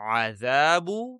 عذاب